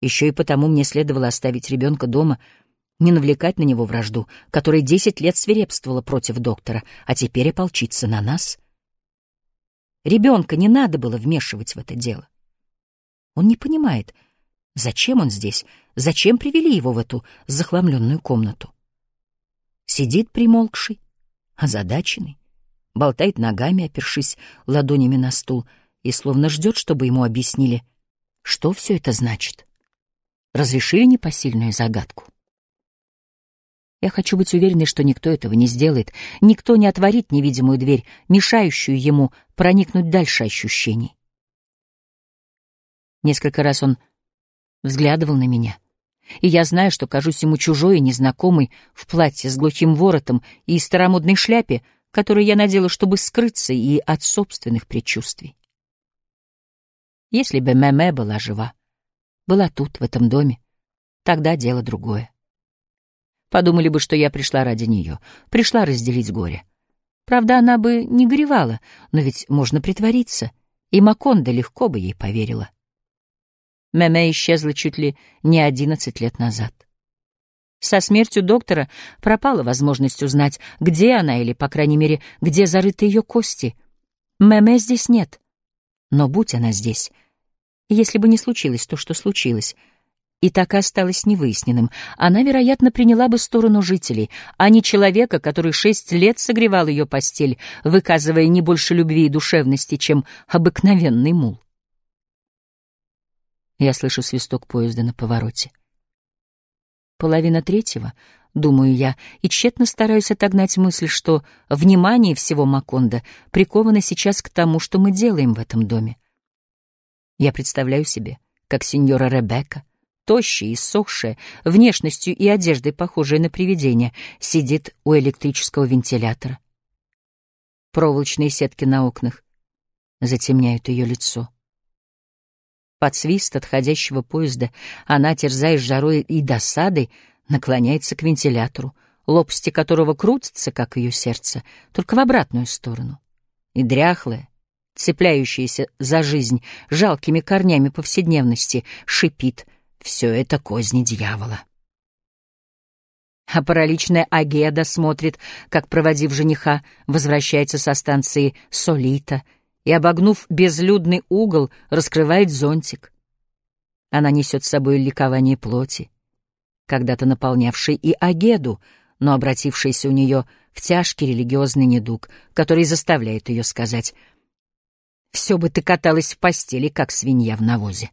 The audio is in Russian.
Еще и потому мне следовало оставить ребенка дома, не навлекать на него вражду, которая десять лет свирепствовала против доктора, а теперь ополчится на нас. Ребенка не надо было вмешивать в это дело. Он не понимает, зачем он здесь, зачем привели его в эту захламленную комнату. Сидит примолкший, озадаченный, болтает ногами, опершись ладонями на стул, и словно ждет, чтобы ему объяснили, что все это значит. Разрешили непосильную загадку. Я хочу быть уверенной, что никто этого не сделает, никто не отворит невидимую дверь, мешающую ему проникнуть дальше ощущений. Несколько раз он взглядывал на меня — и я знаю, что кажусь ему чужой и незнакомой в платье с глухим воротом и старомодной шляпе, которую я надела, чтобы скрыться и от собственных предчувствий. Если бы Мэмэ была жива, была тут, в этом доме, тогда дело другое. Подумали бы, что я пришла ради нее, пришла разделить горе. Правда, она бы не горевала, но ведь можно притвориться, и Маконда легко бы ей поверила. Мэмэ исчезла чуть ли не одиннадцать лет назад. Со смертью доктора пропала возможность узнать, где она или, по крайней мере, где зарыты ее кости. Мэмэ здесь нет. Но будь она здесь, если бы не случилось то, что случилось, и так и осталось невыясненным, она, вероятно, приняла бы сторону жителей, а не человека, который шесть лет согревал ее постель, выказывая не больше любви и душевности, чем обыкновенный мул. Я слышу свисток поезда на повороте. Половина третьего, думаю я, и тщетно стараюсь отогнать мысль, что внимание всего Маконда приковано сейчас к тому, что мы делаем в этом доме. Я представляю себе, как сеньора Ребекка, тощая и сохшая, внешностью и одеждой похожая на привидение, сидит у электрического вентилятора. Проволочные сетки на окнах затемняют ее лицо. Под свист отходящего поезда она, терзаясь жарой и досадой, наклоняется к вентилятору, лопасти которого крутятся, как ее сердце, только в обратную сторону. И дряхлая, цепляющаяся за жизнь жалкими корнями повседневности, шипит «Все это козни дьявола». А параличная Агеда смотрит, как, проводив жениха, возвращается со станции Солита — и, обогнув безлюдный угол, раскрывает зонтик. Она несет с собой ликование плоти, когда-то наполнявшей и Агеду, но обратившейся у нее в тяжкий религиозный недуг, который заставляет ее сказать «Все бы ты каталась в постели, как свинья в навозе».